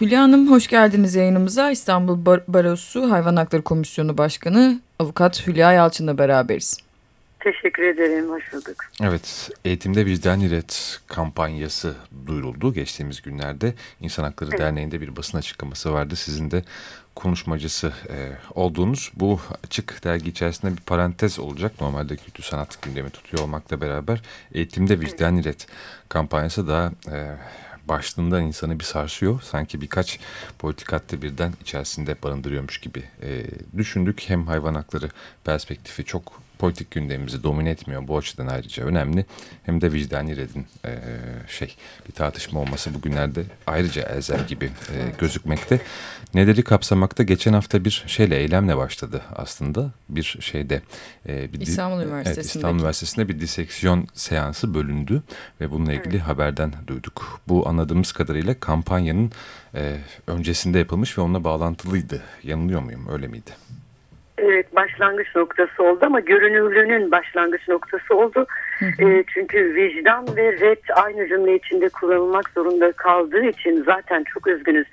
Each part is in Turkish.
Hülya Hanım hoş geldiniz yayınımıza. İstanbul Bar Barosu Hayvan Hakları Komisyonu Başkanı Avukat Hülya Yalçın'la beraberiz. Teşekkür ederim, hoş bulduk. Evet, Eğitimde Vicdan İret kampanyası duyuruldu geçtiğimiz günlerde. İnsan Hakları evet. Derneği'nde bir basın açıklaması vardı. Sizin de konuşmacısı e, olduğunuz bu açık dergi içerisinde bir parantez olacak. Normalde kültür sanat gündemi tutuyor olmakla beraber Eğitimde Vicdan İret kampanyası da e, başlığından insanı bir sarsıyor. Sanki birkaç politik hattı birden içerisinde barındırıyormuş gibi e, düşündük. Hem hayvan hakları perspektifi çok politik gündemimizi domine etmiyor. Bu açıdan ayrıca önemli. Hem de vicdani redin e, şey bir tartışma olması bugünlerde ayrıca elzem gibi e, gözükmekte. Neleri kapsamakta? Geçen hafta bir şeyle eylemle başladı aslında. Bir şeyde e, bir İstanbul Üniversitesi'nde evet, İstanbul Üniversitesi'nde bir diseksiyon seansı bölündü ve bununla ilgili evet. haberden duyduk. Bu anladığımız kadarıyla kampanyanın e, öncesinde yapılmış ve onunla bağlantılıydı. Yanılıyor muyum? Öyle miydi? Evet başlangıç noktası oldu ama görünürlüğünün başlangıç noktası oldu. E, çünkü vicdan ve red aynı cümle içinde kullanılmak zorunda kaldığı için zaten çok üzgünüz.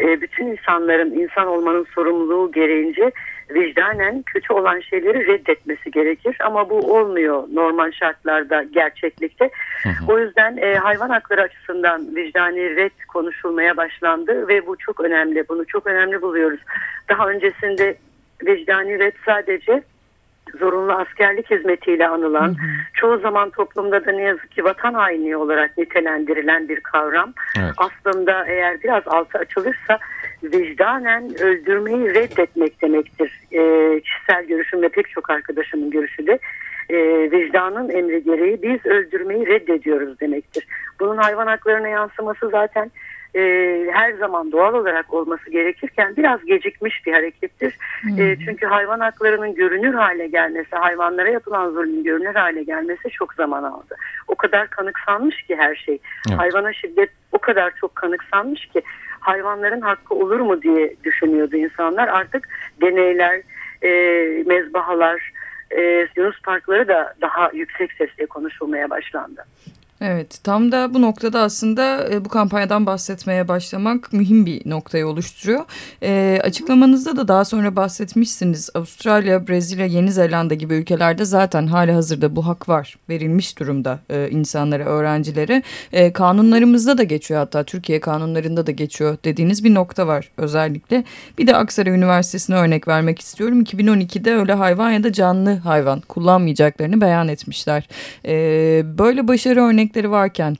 E, bütün insanların insan olmanın sorumluluğu gereğince vicdanen kötü olan şeyleri reddetmesi gerekir. Ama bu olmuyor normal şartlarda gerçeklikte. O yüzden e, hayvan hakları açısından vicdani red konuşulmaya başlandı ve bu çok önemli. Bunu çok önemli buluyoruz. Daha öncesinde vicdani red sadece zorunlu askerlik hizmetiyle anılan, hı hı. çoğu zaman toplumda da ne yazık ki vatan haini olarak nitelendirilen bir kavram. Evet. Aslında eğer biraz altı açılırsa vicdanen öldürmeyi reddetmek demektir. E, kişisel görüşüm ve pek çok arkadaşımın görüşü de e, vicdanın emri gereği biz öldürmeyi reddediyoruz demektir. Bunun hayvan haklarına yansıması zaten e, her zaman doğal olarak olması gerekirken biraz gecikmiş bir harekettir. Hmm. E, çünkü hayvan haklarının görünür hale gelmesi, hayvanlara yapılan zulmün görünür hale gelmesi çok zaman aldı. O kadar kanıksanmış ki her şey. Evet. Hayvana şiddet o kadar çok kanıksanmış ki hayvanların hakkı olur mu diye düşünüyordu insanlar. Artık deneyler, e, mezbahalar, e, Yunus parkları da daha yüksek sesle konuşulmaya başlandı. Evet tam da bu noktada aslında e, bu kampanyadan bahsetmeye başlamak mühim bir noktayı oluşturuyor. E, açıklamanızda da daha sonra bahsetmişsiniz. Avustralya, Brezilya, Yeni Zelanda gibi ülkelerde zaten hali hazırda bu hak var. Verilmiş durumda e, insanlara, öğrencilere. E, kanunlarımızda da geçiyor hatta Türkiye kanunlarında da geçiyor dediğiniz bir nokta var özellikle. Bir de Aksaray Üniversitesi'ne örnek vermek istiyorum. 2012'de öyle hayvan ya da canlı hayvan kullanmayacaklarını beyan etmişler. E, böyle başarı örnek örnekleri varken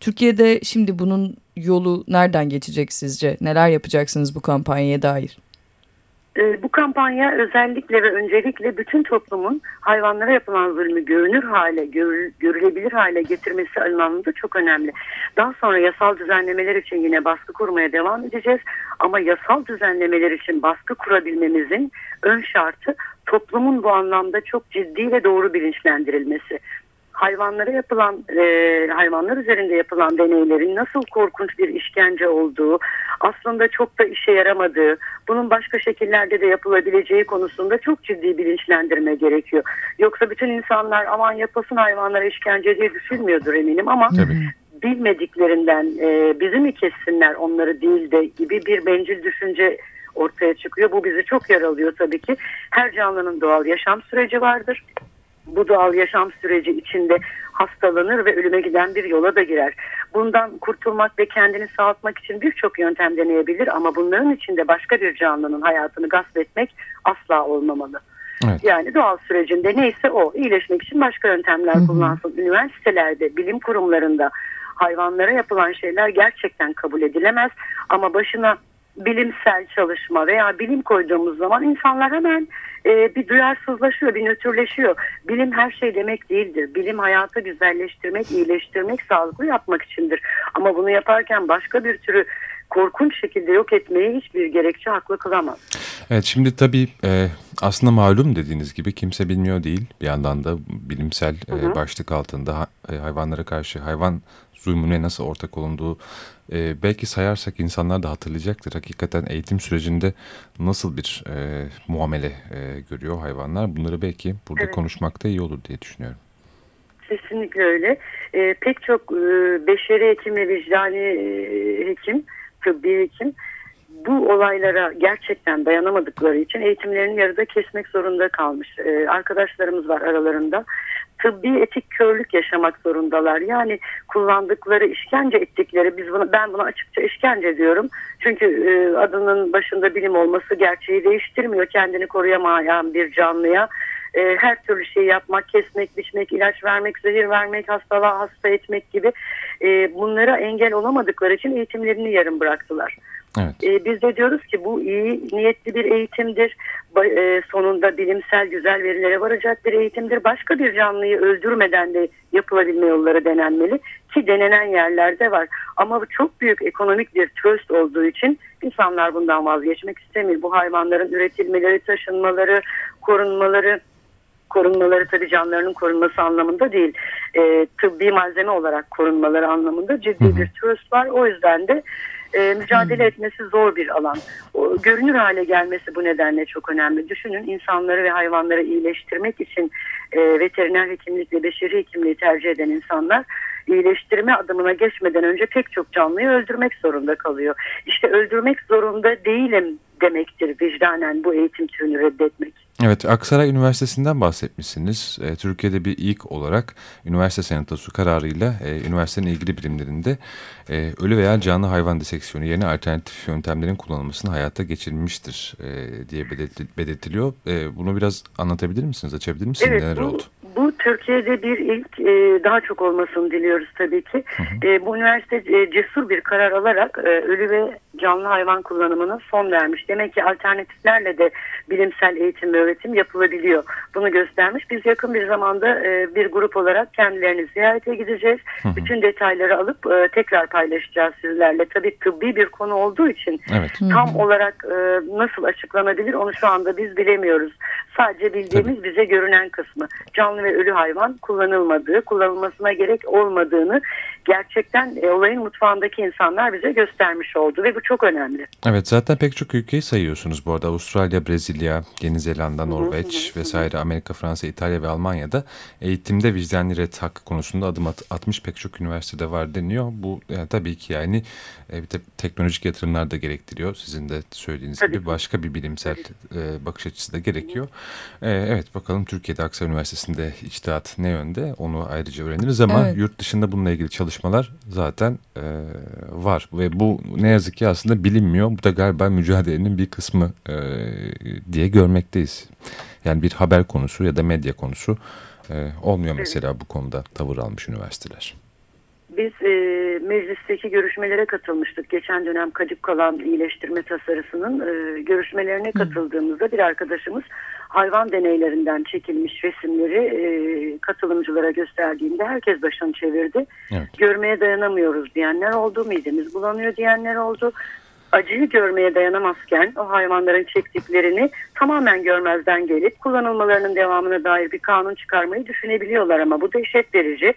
Türkiye'de şimdi bunun yolu nereden geçecek sizce? Neler yapacaksınız bu kampanyaya dair? Ee, bu kampanya özellikle ve öncelikle bütün toplumun hayvanlara yapılan zulmü görünür hale, görül, görülebilir hale getirmesi anlamında çok önemli. Daha sonra yasal düzenlemeler için yine baskı kurmaya devam edeceğiz. Ama yasal düzenlemeler için baskı kurabilmemizin ön şartı toplumun bu anlamda çok ciddi ve doğru bilinçlendirilmesi hayvanlara yapılan e, hayvanlar üzerinde yapılan deneylerin nasıl korkunç bir işkence olduğu, aslında çok da işe yaramadığı, bunun başka şekillerde de yapılabileceği konusunda çok ciddi bilinçlendirme gerekiyor. Yoksa bütün insanlar aman yapasın hayvanlara işkence diye düşünmüyordur eminim ama Tabii bilmediklerinden e, bizi mi kessinler onları değil de gibi bir bencil düşünce ortaya çıkıyor. Bu bizi çok yaralıyor tabii ki. Her canlının doğal yaşam süreci vardır bu doğal yaşam süreci içinde hastalanır ve ölüme giden bir yola da girer. Bundan kurtulmak ve kendini sağaltmak için birçok yöntem deneyebilir ama bunların içinde başka bir canlının hayatını gasp etmek asla olmamalı. Evet. Yani doğal sürecinde neyse o iyileşmek için başka yöntemler hı hı. kullansın. Üniversitelerde, bilim kurumlarında hayvanlara yapılan şeyler gerçekten kabul edilemez ama başına bilimsel çalışma veya bilim koyduğumuz zaman insanlar hemen e, bir duyarsızlaşıyor, bir nötrleşiyor. Bilim her şey demek değildir. Bilim hayatı güzelleştirmek, iyileştirmek, sağlıklı yapmak içindir. Ama bunu yaparken başka bir türü korkunç şekilde yok etmeye hiçbir gerekçe haklı kılamaz. Evet şimdi tabii e, aslında malum dediğiniz gibi kimse bilmiyor değil. Bir yandan da bilimsel e, başlık altında ha, e, hayvanlara karşı hayvan zulmüne nasıl ortak olunduğu e, belki sayarsak insanlar da hatırlayacaktır. Hakikaten eğitim sürecinde nasıl bir e, muamele e, görüyor hayvanlar bunları belki burada evet. konuşmakta iyi olur diye düşünüyorum. Kesinlikle öyle. E, pek çok e, beşeri hekim ve vicdani e, hekim tıbbi hekim bu olaylara gerçekten dayanamadıkları için eğitimlerini yarıda kesmek zorunda kalmış. Ee, arkadaşlarımız var aralarında. Tıbbi etik körlük yaşamak zorundalar. Yani kullandıkları, işkence ettikleri, biz buna, ben buna açıkça işkence diyorum. Çünkü e, adının başında bilim olması gerçeği değiştirmiyor. Kendini koruyamayan bir canlıya e, her türlü şeyi yapmak, kesmek, biçmek, ilaç vermek, zehir vermek, hastalığa hasta etmek gibi e, bunlara engel olamadıkları için eğitimlerini yarım bıraktılar. Evet. E, biz de diyoruz ki bu iyi niyetli bir eğitimdir. Ba, e, sonunda bilimsel güzel verilere varacak bir eğitimdir. Başka bir canlıyı öldürmeden de yapılabilme yolları denenmeli ki denenen yerlerde var. Ama bu çok büyük ekonomik bir tröst olduğu için insanlar bundan vazgeçmek istemiyor. Bu hayvanların üretilmeleri, taşınmaları, korunmaları korunmaları tabii canlarının korunması anlamında değil. E, tıbbi malzeme olarak korunmaları anlamında ciddi bir tröst var. O yüzden de e, mücadele etmesi zor bir alan. O, görünür hale gelmesi bu nedenle çok önemli. Düşünün insanları ve hayvanları iyileştirmek için e, veteriner hekimlik ve beşeri hekimliği tercih eden insanlar iyileştirme adımına geçmeden önce pek çok canlıyı öldürmek zorunda kalıyor. İşte öldürmek zorunda değilim demektir vicdanen bu eğitim türünü reddetmek. Evet, Aksaray Üniversitesi'nden bahsetmişsiniz. E, Türkiye'de bir ilk olarak üniversite senatosu kararıyla e, üniversitenin ilgili bilimlerinde e, ölü veya canlı hayvan diseksiyonu yerine alternatif yöntemlerin kullanılmasını hayata geçirilmiştir e, diye belirtiliyor. E, bunu biraz anlatabilir misiniz, açabilir misiniz? Evet, Neler bu, oldu? Bu Türkiye'de bir ilk e, daha çok olmasını diliyoruz tabii ki. Hı hı. E, bu üniversite e, cesur bir karar alarak e, ölü ve canlı hayvan kullanımına son vermiş. Demek ki alternatiflerle de bilimsel eğitim ve öğretim yapılabiliyor. Bunu göstermiş. Biz yakın bir zamanda e, bir grup olarak kendilerini ziyarete gideceğiz. Hı hı. Bütün detayları alıp e, tekrar paylaşacağız sizlerle. Tabii tıbbi bir konu olduğu için evet. tam hı hı. olarak e, nasıl açıklanabilir onu şu anda biz bilemiyoruz. Sadece bildiğimiz Tabii. bize görünen kısmı. Canlı ve ölü hayvan kullanılmadığı, kullanılmasına gerek olmadığını gerçekten e, olayın mutfağındaki insanlar bize göstermiş oldu ve bu çok önemli. Evet zaten pek çok ülkeyi sayıyorsunuz bu arada. Avustralya, Brezilya, Yeni Zelanda, Norveç vesaire Amerika, Fransa, İtalya ve Almanya'da eğitimde vicdani red hakkı konusunda adım at, atmış pek çok üniversitede var deniyor. Bu yani, tabii ki yani e, bir de teknolojik yatırımlar da gerektiriyor. Sizin de söylediğiniz tabii. gibi başka bir bilimsel e, bakış açısı da gerekiyor. E, evet bakalım Türkiye'de Aksa Üniversitesi'nde içtihat ne yönde onu ayrıca öğreniriz ama evet. yurt dışında bununla ilgili çalışmalar zaten e, var ve bu ne yazık ki aslında bilinmiyor. Bu da galiba mücadelenin bir kısmı e, diye görmekteyiz. Yani bir haber konusu ya da medya konusu e, olmuyor mesela bu konuda tavır almış üniversiteler. Biz e, meclisteki görüşmelere katılmıştık. Geçen dönem kadip kalan iyileştirme tasarısının e, görüşmelerine katıldığımızda bir arkadaşımız hayvan deneylerinden çekilmiş resimleri e, katılımcılara gösterdiğinde herkes başını çevirdi. Evet. Görmeye dayanamıyoruz diyenler oldu, midemiz bulanıyor diyenler oldu acıyı görmeye dayanamazken o hayvanların çektiklerini tamamen görmezden gelip kullanılmalarının devamına dair bir kanun çıkarmayı düşünebiliyorlar ama bu dehşet verici.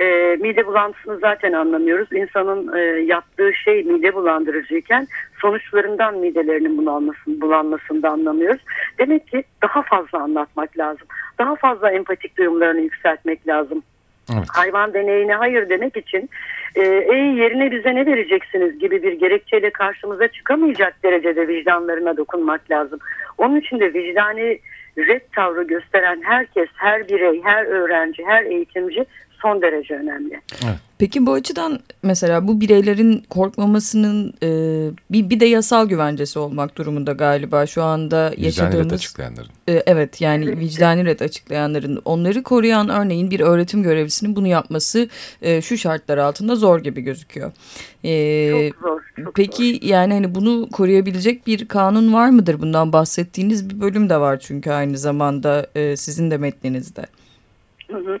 E, mide bulantısını zaten anlamıyoruz. İnsanın e, yaptığı şey mide bulandırıcıyken sonuçlarından midelerinin bunalmasını, bulanmasını da anlamıyoruz. Demek ki daha fazla anlatmak lazım. Daha fazla empatik duyumlarını yükseltmek lazım. Evet. Hayvan deneyine hayır demek için e, ey yerine bize ne vereceksiniz gibi bir gerekçeyle karşımıza çıkamayacak derecede vicdanlarına dokunmak lazım. Onun için de vicdani red tavrı gösteren herkes, her birey, her öğrenci, her eğitimci son derece önemli. Evet. Peki bu açıdan mesela bu bireylerin korkmamasının e, bir, bir de yasal güvencesi olmak durumunda galiba şu anda yaşadığımız... Vicdani açıklayanların. E, evet yani vicdani red açıklayanların onları koruyan örneğin bir öğretim görevlisinin bunu yapması e, şu şartlar altında zor gibi gözüküyor. E, çok zor. Çok peki zor. yani hani bunu koruyabilecek bir kanun var mıdır? Bundan bahsettiğiniz bir bölüm de var çünkü aynı zamanda e, sizin de metninizde. Hı hı.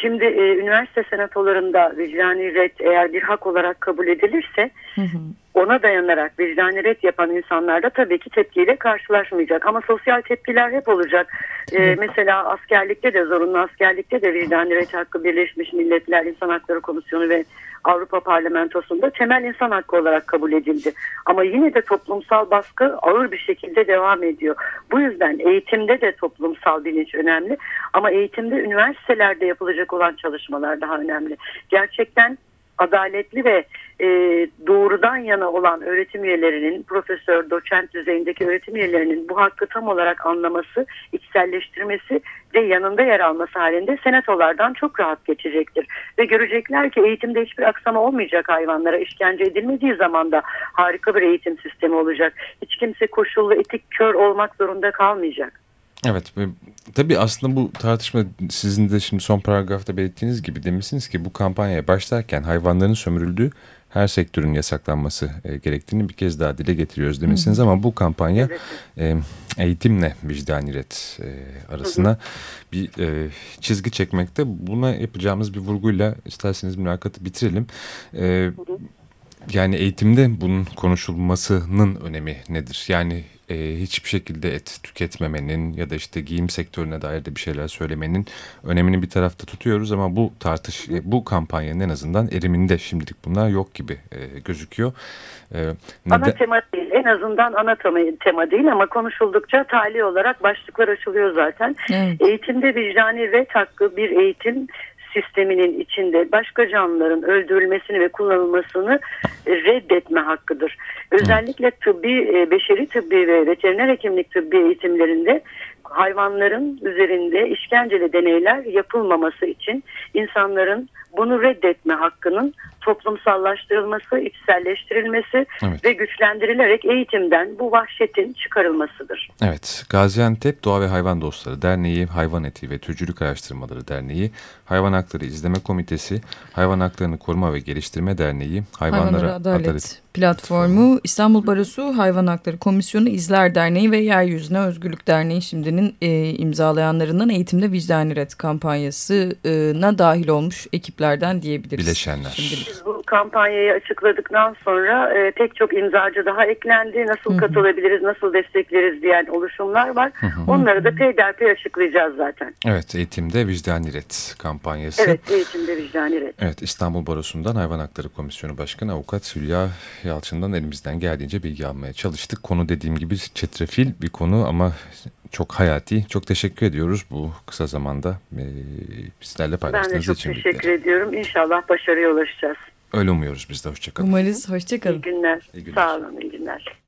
Şimdi e, üniversite senatolarında vicdani red eğer bir hak olarak kabul edilirse hı hı. Ona dayanarak vicdani red yapan insanlar da tabii ki tepkiyle karşılaşmayacak. Ama sosyal tepkiler hep olacak. E, mesela askerlikte de zorunlu askerlikte de vicdani red hakkı Birleşmiş Milletler İnsan Hakları Komisyonu ve Avrupa Parlamentosu'nda temel insan hakkı olarak kabul edildi. Ama yine de toplumsal baskı ağır bir şekilde devam ediyor. Bu yüzden eğitimde de toplumsal bilinç önemli. Ama eğitimde üniversitelerde yapılacak olan çalışmalar daha önemli. Gerçekten adaletli ve e, doğrudan yana olan öğretim üyelerinin, profesör, doçent düzeyindeki öğretim üyelerinin bu hakkı tam olarak anlaması, içselleştirmesi ve yanında yer alması halinde senatolardan çok rahat geçecektir. Ve görecekler ki eğitimde hiçbir aksama olmayacak hayvanlara. işkence edilmediği zaman da harika bir eğitim sistemi olacak. Hiç kimse koşullu, etik, kör olmak zorunda kalmayacak. Evet tabii aslında bu tartışma sizin de şimdi son paragrafta belirttiğiniz gibi demişsiniz ki bu kampanyaya başlarken hayvanların sömürüldüğü her sektörün yasaklanması e, gerektiğini bir kez daha dile getiriyoruz demişsiniz hı ama bu kampanya e, eğitimle vicdani ret e, arasına hı bir e, çizgi çekmekte. Buna yapacağımız bir vurguyla isterseniz mülakatı bitirelim. E. Yani eğitimde bunun konuşulmasının önemi nedir? Yani e, hiçbir şekilde et tüketmemenin ya da işte giyim sektörüne dair de bir şeyler söylemenin önemini bir tarafta tutuyoruz ama bu tartış e, bu kampanyanın en azından eriminde şimdilik bunlar yok gibi e, gözüküyor. E, ana tema değil en azından ana tema, tema değil ama konuşuldukça tali olarak başlıklar açılıyor zaten. Evet. Eğitimde vicdani ve hakkı bir eğitim sisteminin içinde başka canlıların öldürülmesini ve kullanılmasını reddetme hakkıdır. Özellikle tıbbi, e, beşeri tıbbi ve veteriner hekimlik tıbbi eğitimlerinde hayvanların üzerinde işkenceli deneyler yapılmaması için insanların bunu reddetme hakkının toplumsallaştırılması, içselleştirilmesi evet. ve güçlendirilerek eğitimden bu vahşetin çıkarılmasıdır. Evet, Gaziantep Doğa ve Hayvan Dostları Derneği, Hayvan Eti ve Türcülük Araştırmaları Derneği, Hayvan Hakları İzleme Komitesi, Hayvan Haklarını Koruma ve Geliştirme Derneği, Hayvanlara, Adalet, Adalet Platformu, İstanbul Barosu Hayvan Hakları Komisyonu, İzler Derneği ve Yeryüzüne Özgürlük Derneği şimdinin e, imzalayanlarından Eğitimde Vicdani Ret kampanyasına dahil olmuş ekiplerden diyebiliriz. Bileşenler. Şimdilik. Biz bu kampanyayı açıkladıktan sonra e, pek çok imzacı daha eklendi. Nasıl Hı -hı. katılabiliriz, nasıl destekleriz diyen oluşumlar var. Hı -hı. Onları da peyderpey açıklayacağız zaten. Evet, Eğitimde Vicdani Ret kampanyası. Evet, Eğitimde Vicdani Ret. Evet, İstanbul Barosu'ndan Hayvan Hakları Komisyonu Başkanı Avukat Hülya Yalçın'dan elimizden geldiğince bilgi almaya çalıştık. Konu dediğim gibi çetrefil bir konu ama çok hayati. Çok teşekkür ediyoruz bu kısa zamanda e, bizlerle paylaştığınız için. Ben de çok teşekkür bilgiler. ediyorum. İnşallah başarıya ulaşacağız. Öyle umuyoruz biz de. Hoşçakalın. Umarız. Hoşçakalın. İyi günler. İyi günler. Sağ olun. İyi günler.